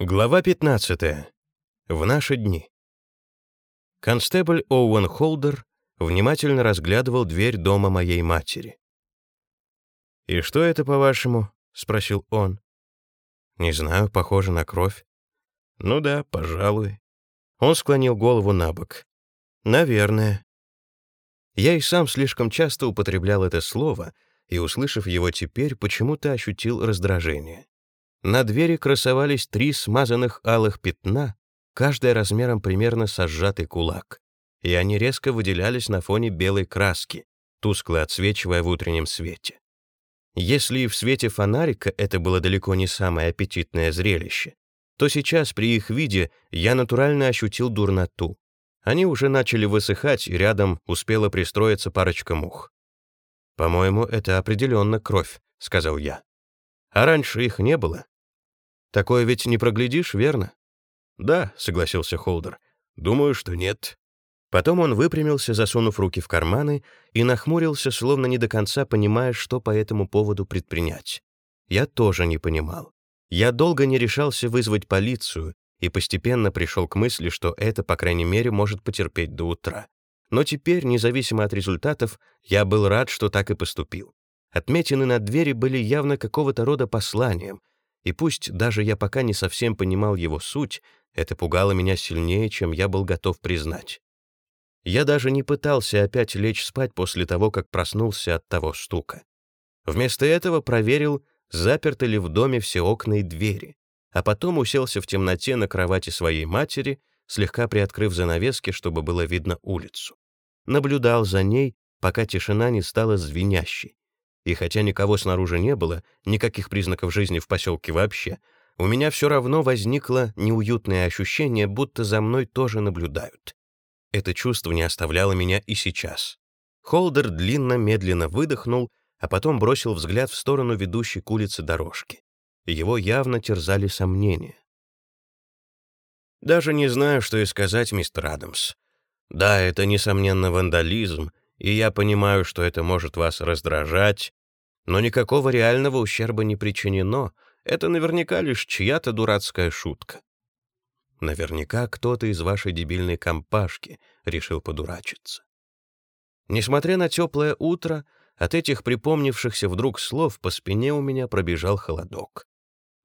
Глава 15. В наши дни. Констебль Оуэн Холдер внимательно разглядывал дверь дома моей матери. «И что это, по-вашему?» — спросил он. «Не знаю, похоже на кровь». «Ну да, пожалуй». Он склонил голову на бок. «Наверное». Я и сам слишком часто употреблял это слово, и, услышав его теперь, почему-то ощутил раздражение. На двери красовались три смазанных алых пятна, каждое размером примерно со сжатый кулак, и они резко выделялись на фоне белой краски, тускло отсвечивая в утреннем свете. Если и в свете фонарика это было далеко не самое аппетитное зрелище, то сейчас при их виде я натурально ощутил дурноту. Они уже начали высыхать, и рядом успела пристроиться парочка мух. «По-моему, это определенно кровь», — сказал я. «А раньше их не было. Такое ведь не проглядишь, верно? Да, согласился Холдер. Думаю, что нет. Потом он выпрямился, засунув руки в карманы, и нахмурился, словно не до конца понимая, что по этому поводу предпринять. Я тоже не понимал. Я долго не решался вызвать полицию и постепенно пришел к мысли, что это, по крайней мере, может потерпеть до утра. Но теперь, независимо от результатов, я был рад, что так и поступил. Отметины на двери были явно какого-то рода посланием, и пусть даже я пока не совсем понимал его суть, это пугало меня сильнее, чем я был готов признать. Я даже не пытался опять лечь спать после того, как проснулся от того стука. Вместо этого проверил, заперты ли в доме все окна и двери, а потом уселся в темноте на кровати своей матери, слегка приоткрыв занавески, чтобы было видно улицу. Наблюдал за ней, пока тишина не стала звенящей, и хотя никого снаружи не было, никаких признаков жизни в поселке вообще, у меня все равно возникло неуютное ощущение, будто за мной тоже наблюдают. Это чувство не оставляло меня и сейчас. Холдер длинно-медленно выдохнул, а потом бросил взгляд в сторону ведущей к улице дорожки. Его явно терзали сомнения. «Даже не знаю, что и сказать, мистер Адамс. Да, это, несомненно, вандализм, и я понимаю, что это может вас раздражать, но никакого реального ущерба не причинено, это наверняка лишь чья-то дурацкая шутка. Наверняка кто-то из вашей дебильной компашки решил подурачиться. Несмотря на теплое утро, от этих припомнившихся вдруг слов по спине у меня пробежал холодок.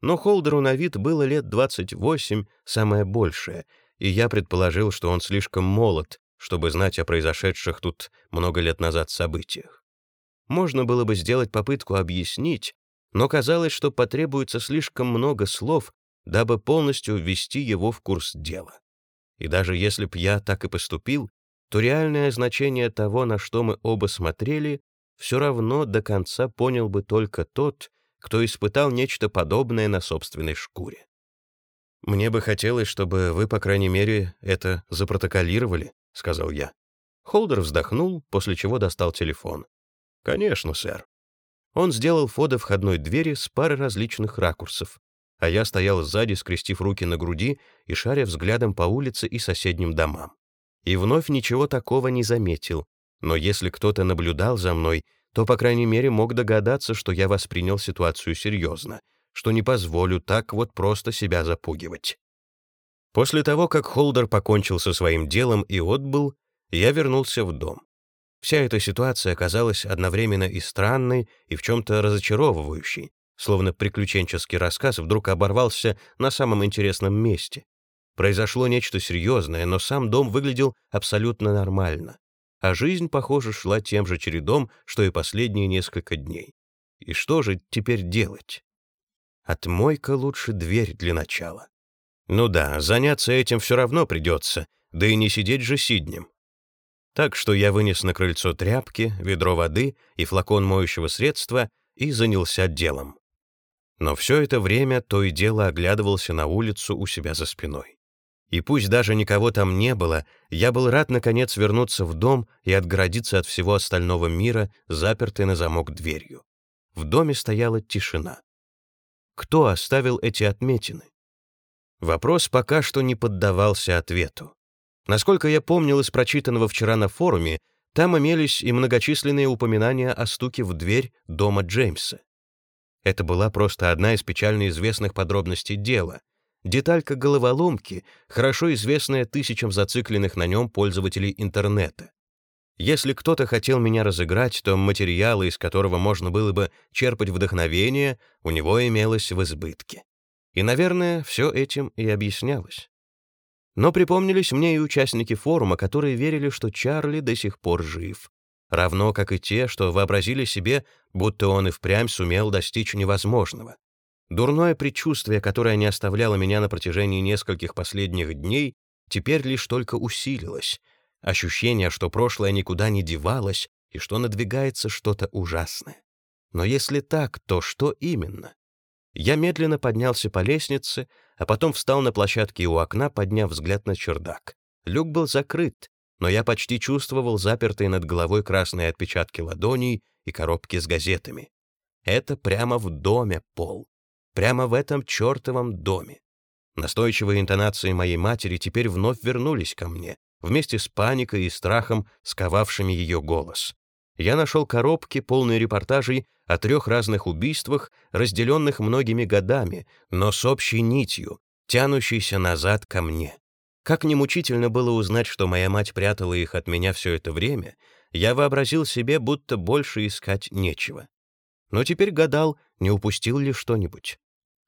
Но Холдеру на вид было лет 28, самое большее, и я предположил, что он слишком молод, чтобы знать о произошедших тут много лет назад событиях. Можно было бы сделать попытку объяснить, но казалось, что потребуется слишком много слов, дабы полностью ввести его в курс дела. И даже если б я так и поступил, то реальное значение того, на что мы оба смотрели, все равно до конца понял бы только тот, кто испытал нечто подобное на собственной шкуре. «Мне бы хотелось, чтобы вы, по крайней мере, это запротоколировали», — сказал я. Холдер вздохнул, после чего достал телефон. «Конечно, сэр». Он сделал фото входной двери с парой различных ракурсов, а я стоял сзади, скрестив руки на груди и шаря взглядом по улице и соседним домам. И вновь ничего такого не заметил, но если кто-то наблюдал за мной, то, по крайней мере, мог догадаться, что я воспринял ситуацию серьезно, что не позволю так вот просто себя запугивать. После того, как Холдер покончил со своим делом и отбыл, я вернулся в дом. Вся эта ситуация оказалась одновременно и странной, и в чем-то разочаровывающей, словно приключенческий рассказ вдруг оборвался на самом интересном месте. Произошло нечто серьезное, но сам дом выглядел абсолютно нормально, а жизнь, похоже, шла тем же чередом, что и последние несколько дней. И что же теперь делать? Отмой-ка лучше дверь для начала. Ну да, заняться этим все равно придется, да и не сидеть же сиднем. Так что я вынес на крыльцо тряпки, ведро воды и флакон моющего средства и занялся делом. Но все это время то и дело оглядывался на улицу у себя за спиной. И пусть даже никого там не было, я был рад наконец вернуться в дом и отгородиться от всего остального мира, запертой на замок дверью. В доме стояла тишина. Кто оставил эти отметины? Вопрос пока что не поддавался ответу. Насколько я помнил из прочитанного вчера на форуме, там имелись и многочисленные упоминания о стуке в дверь дома Джеймса. Это была просто одна из печально известных подробностей дела. деталька головоломки, хорошо известная тысячам зацикленных на нем пользователей интернета. Если кто-то хотел меня разыграть, то материалы, из которого можно было бы черпать вдохновение, у него имелось в избытке. И, наверное, все этим и объяснялось. Но припомнились мне и участники форума, которые верили, что Чарли до сих пор жив, равно как и те, что вообразили себе, будто он и впрямь сумел достичь невозможного. Дурное предчувствие, которое не оставляло меня на протяжении нескольких последних дней, теперь лишь только усилилось. Ощущение, что прошлое никуда не девалось и что надвигается что-то ужасное. Но если так, то что именно? Я медленно поднялся по лестнице, а потом встал на площадке у окна, подняв взгляд на чердак. Люк был закрыт, но я почти чувствовал запертые над головой красные отпечатки ладоней и коробки с газетами. Это прямо в доме, Пол. Прямо в этом чертовом доме. Настойчивые интонации моей матери теперь вновь вернулись ко мне, вместе с паникой и страхом, сковавшими ее голос. Я нашел коробки, полные репортажей о трех разных убийствах, разделенных многими годами, но с общей нитью, тянущейся назад ко мне. Как немучительно было узнать, что моя мать прятала их от меня все это время, я вообразил себе, будто больше искать нечего. Но теперь гадал, не упустил ли что-нибудь.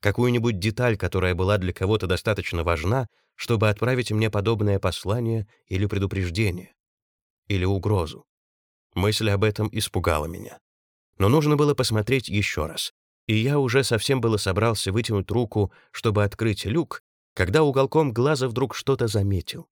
Какую-нибудь деталь, которая была для кого-то достаточно важна, чтобы отправить мне подобное послание или предупреждение, или угрозу. Мысль об этом испугала меня. Но нужно было посмотреть еще раз, и я уже совсем было собрался вытянуть руку, чтобы открыть люк, когда уголком глаза вдруг что-то заметил.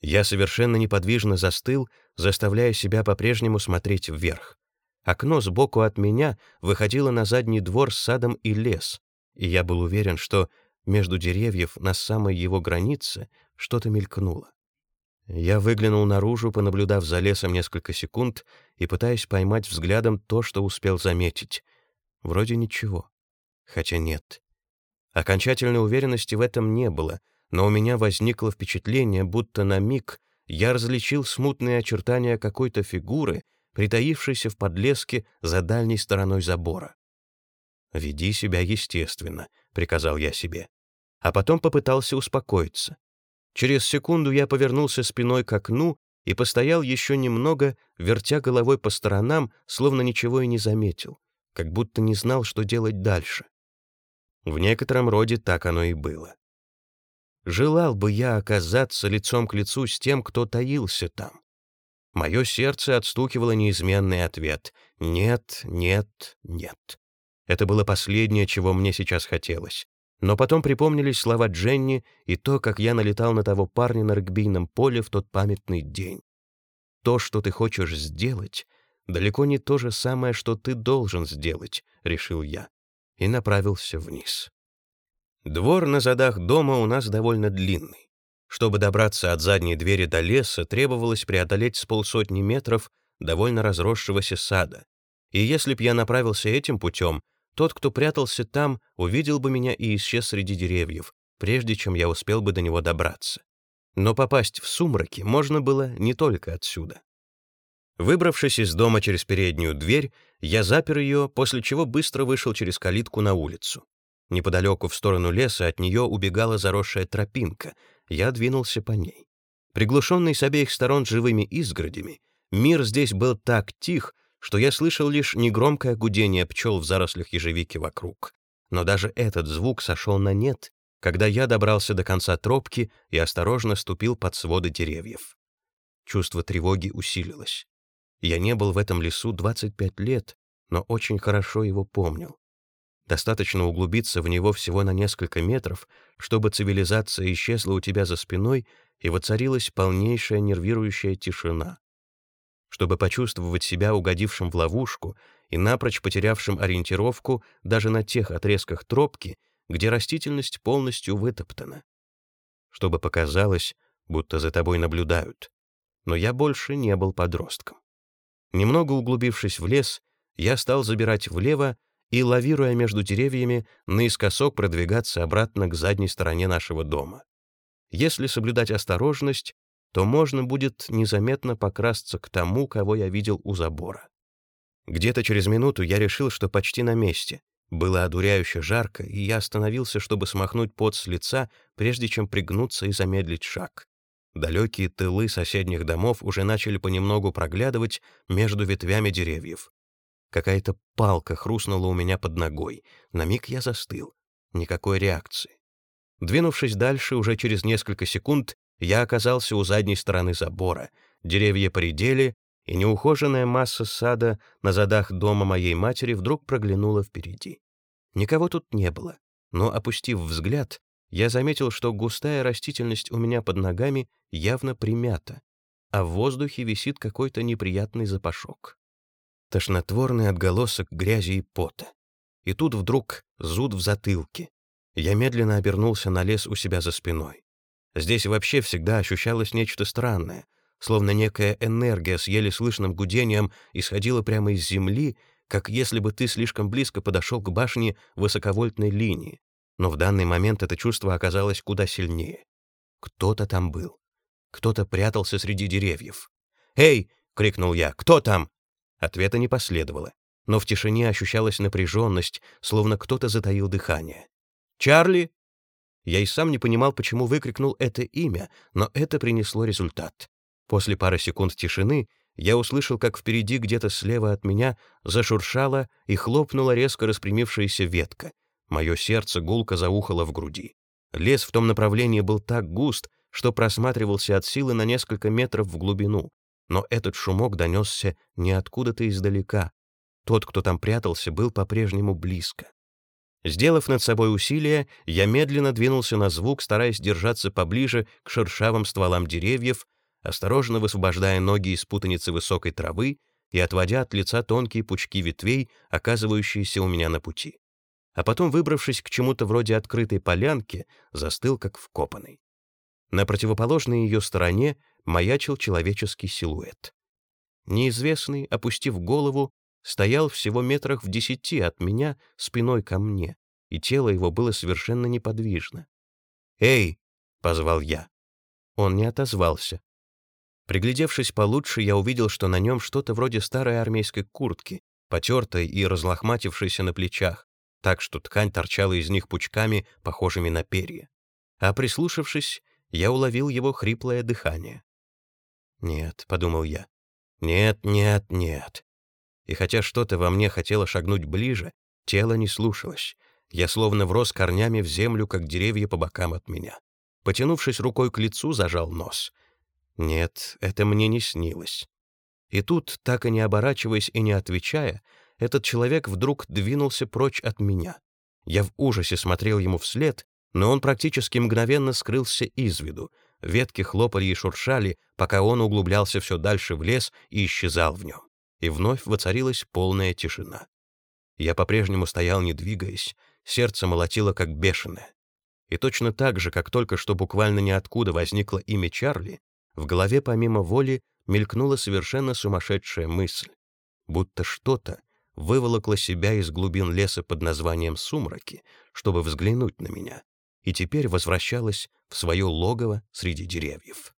Я совершенно неподвижно застыл, заставляя себя по-прежнему смотреть вверх. Окно сбоку от меня выходило на задний двор с садом и лес, и я был уверен, что между деревьев на самой его границе что-то мелькнуло. Я выглянул наружу, понаблюдав за лесом несколько секунд и пытаясь поймать взглядом то, что успел заметить. Вроде ничего. Хотя нет. Окончательной уверенности в этом не было, но у меня возникло впечатление, будто на миг я различил смутные очертания какой-то фигуры, притаившейся в подлеске за дальней стороной забора. «Веди себя естественно», — приказал я себе. А потом попытался успокоиться. Через секунду я повернулся спиной к окну и постоял еще немного, вертя головой по сторонам, словно ничего и не заметил, как будто не знал, что делать дальше. В некотором роде так оно и было. Желал бы я оказаться лицом к лицу с тем, кто таился там. Мое сердце отстукивало неизменный ответ «нет, нет, нет». Это было последнее, чего мне сейчас хотелось. Но потом припомнились слова Дженни и то, как я налетал на того парня на регбийном поле в тот памятный день. То, что ты хочешь сделать, далеко не то же самое, что ты должен сделать, решил я и направился вниз. Двор на задах дома у нас довольно длинный. Чтобы добраться от задней двери до леса, требовалось преодолеть с полсотни метров довольно разросшегося сада. И если б я направился этим путем, тот, кто прятался там, увидел бы меня и исчез среди деревьев, прежде чем я успел бы до него добраться. Но попасть в сумраки можно было не только отсюда. Выбравшись из дома через переднюю дверь, я запер ее, после чего быстро вышел через калитку на улицу. Неподалеку в сторону леса от нее убегала заросшая тропинка. Я двинулся по ней. Приглушенный с обеих сторон живыми изгородями, мир здесь был так тих, что я слышал лишь негромкое гудение пчел в зарослях ежевики вокруг. Но даже этот звук сошел на нет, когда я добрался до конца тропки и осторожно ступил под своды деревьев. Чувство тревоги усилилось. Я не был в этом лесу 25 лет, но очень хорошо его помнил. Достаточно углубиться в него всего на несколько метров, чтобы цивилизация исчезла у тебя за спиной и воцарилась полнейшая нервирующая тишина. Чтобы почувствовать себя угодившим в ловушку и напрочь потерявшим ориентировку даже на тех отрезках тропки, где растительность полностью вытоптана. Чтобы показалось, будто за тобой наблюдают. Но я больше не был подростком. Немного углубившись в лес, я стал забирать влево и, лавируя между деревьями, наискосок продвигаться обратно к задней стороне нашего дома. Если соблюдать осторожность, то можно будет незаметно покрасться к тому, кого я видел у забора. Где-то через минуту я решил, что почти на месте, Было одуряюще жарко, и я остановился, чтобы смахнуть пот с лица, прежде чем пригнуться и замедлить шаг. Далекие тылы соседних домов уже начали понемногу проглядывать между ветвями деревьев. Какая-то палка хрустнула у меня под ногой. На миг я застыл. Никакой реакции. Двинувшись дальше, уже через несколько секунд я оказался у задней стороны забора. Деревья поредели, и неухоженная масса сада на задах дома моей матери вдруг проглянула впереди. Никого тут не было, но, опустив взгляд, я заметил, что густая растительность у меня под ногами явно примята, а в воздухе висит какой-то неприятный запашок. Тошнотворный отголосок грязи и пота. И тут вдруг зуд в затылке. Я медленно обернулся на лес у себя за спиной. Здесь вообще всегда ощущалось нечто странное, словно некая энергия с еле слышным гудением исходила прямо из земли как если бы ты слишком близко подошел к башне высоковольтной линии. Но в данный момент это чувство оказалось куда сильнее. Кто-то там был. Кто-то прятался среди деревьев. «Эй!» — крикнул я. «Кто там?» Ответа не последовало, но в тишине ощущалась напряженность, словно кто-то затаил дыхание. «Чарли!» Я и сам не понимал, почему выкрикнул это имя, но это принесло результат. После пары секунд тишины я услышал, как впереди где-то слева от меня зашуршала и хлопнула резко распрямившаяся ветка. Мое сердце гулко заухало в груди. Лес в том направлении был так густ, что просматривался от силы на несколько метров в глубину, но этот шумок донесся не откуда-то издалека. Тот, кто там прятался, был по-прежнему близко. Сделав над собой усилие, я медленно двинулся на звук, стараясь держаться поближе к шершавым стволам деревьев, осторожно высвобождая ноги из путаницы высокой травы и отводя от лица тонкие пучки ветвей, оказывающиеся у меня на пути. А потом, выбравшись к чему-то вроде открытой полянки, застыл как вкопанный. На противоположной ее стороне маячил человеческий силуэт. Неизвестный, опустив голову, стоял всего метрах в десяти от меня спиной ко мне, и тело его было совершенно неподвижно. «Эй!» — позвал я. Он не отозвался, Приглядевшись получше, я увидел, что на нем что-то вроде старой армейской куртки, потертой и разлохматившейся на плечах, так что ткань торчала из них пучками, похожими на перья. А прислушавшись, я уловил его хриплое дыхание. «Нет», — подумал я, — «нет, нет, нет». И хотя что-то во мне хотело шагнуть ближе, тело не слушалось. Я словно врос корнями в землю, как деревья по бокам от меня. Потянувшись рукой к лицу, зажал нос — нет, это мне не снилось. И тут, так и не оборачиваясь и не отвечая, этот человек вдруг двинулся прочь от меня. Я в ужасе смотрел ему вслед, но он практически мгновенно скрылся из виду. Ветки хлопали и шуршали, пока он углублялся все дальше в лес и исчезал в нем. И вновь воцарилась полная тишина. Я по-прежнему стоял, не двигаясь, сердце молотило как бешеное. И точно так же, как только что буквально ниоткуда возникло имя Чарли, в голове помимо воли мелькнула совершенно сумасшедшая мысль, будто что-то выволокло себя из глубин леса под названием «Сумраки», чтобы взглянуть на меня, и теперь возвращалось в свое логово среди деревьев.